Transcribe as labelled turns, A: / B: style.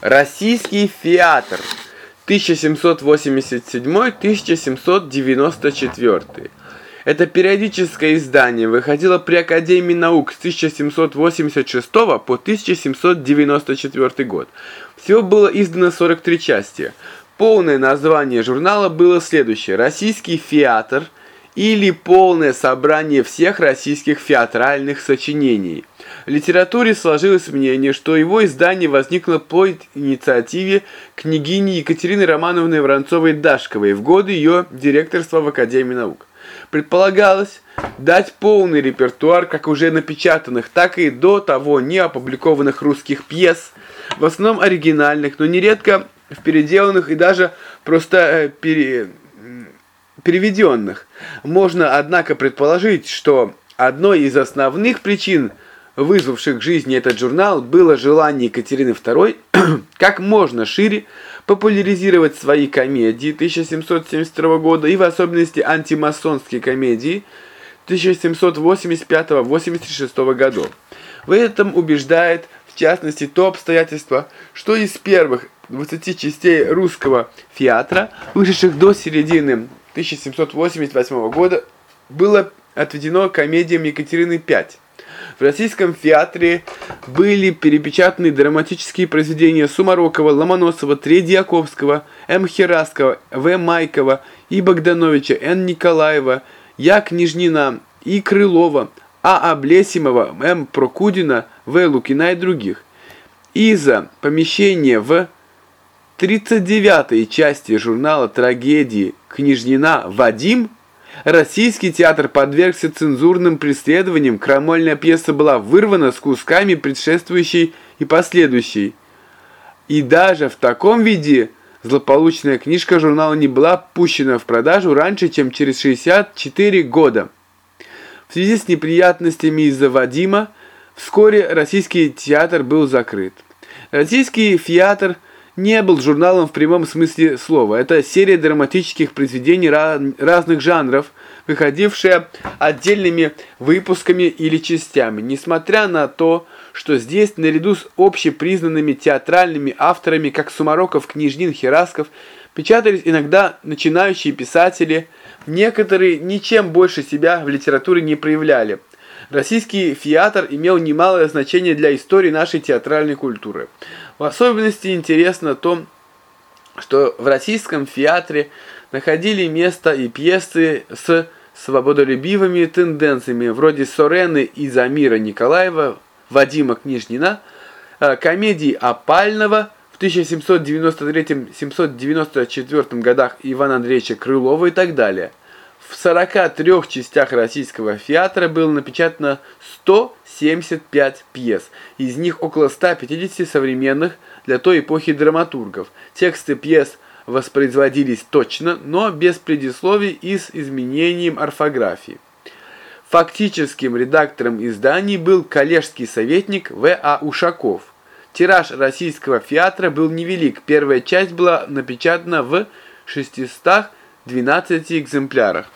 A: Российский фиатр 1787-1794. Это периодическое издание выходило при Академии наук с 1786 по 1794 год. Всего было издано 43 части. Полное название журнала было следующее: Российский фиатр или полное собрание всех российских фиатральных сочинений. Литературе сложилось мнение, что его издание возникло по инициативе княгини Екатерины Романовны Воронцовой-Дашковой в годы ее директорства в Академии наук. Предполагалось дать полный репертуар как уже напечатанных, так и до того не опубликованных русских пьес, в основном оригинальных, но нередко в переделанных и даже просто э, пере переведенных. Можно, однако, предположить, что одной из основных причин, вызвавших к жизни этот журнал, было желание Екатерины II как можно шире популяризировать свои комедии 1772 года и в особенности антимасонские комедии 1785-86 годов. В этом убеждает в частности то обстоятельство, что из первых 20 частей русского фиатра, вышедших до середины 1788 года было отведено комедиям Екатерины V. В российском театре были перепечатаны драматические произведения Сумарокова, Ломоносова, Тредьяковского, М. Хераскова, В. Майкова и Богдановича, Н. Николаева, Я. Княжнина и Крылова, А. Облесимова, М. Прокудина, В. Лукина и других. Из-за помещения в 39-й части журнала «Трагедии» «Княжнина Вадим» Российский театр подвергся цензурным преследованиям, крамольная пьеса была вырвана с кусками предшествующей и последующей. И даже в таком виде злополучная книжка журнала не была пущена в продажу раньше, чем через 64 года. В связи с неприятностями из-за Вадима, вскоре российский театр был закрыт. Российский театр – не был журналом в прямом смысле слова. Это серия драматических произведений разных жанров, выходившая отдельными выпусками или частями. Несмотря на то, что здесь наряду с общепризнанными театральными авторами, как Сумароков, Книжнин, Херасков, печатались иногда начинающие писатели, некоторые ничем больше себя в литературе не проявляли. Российский театр имел немалое значение для истории нашей театральной культуры. В особенности интересно то, что в российском театре находили место и пьесы с свободолюбивыми тенденциями, вроде Сорены и Замира Николаева, Вадима Книжнина, э, комедии Опального в 1793-1794 годах Ивана Андреевича Крылова и так далее. В 43 частях российского театра было напечатано 175 пьес, из них около 150 современных для той эпохи драматургов. Тексты пьес воспроизводились точно, но без предисловий и с изменением орфографии. Фактическим редактором изданий был коллежский советник В.А. Ушаков. Тираж российского театра был невелик, первая часть была напечатана в 612 экземплярах.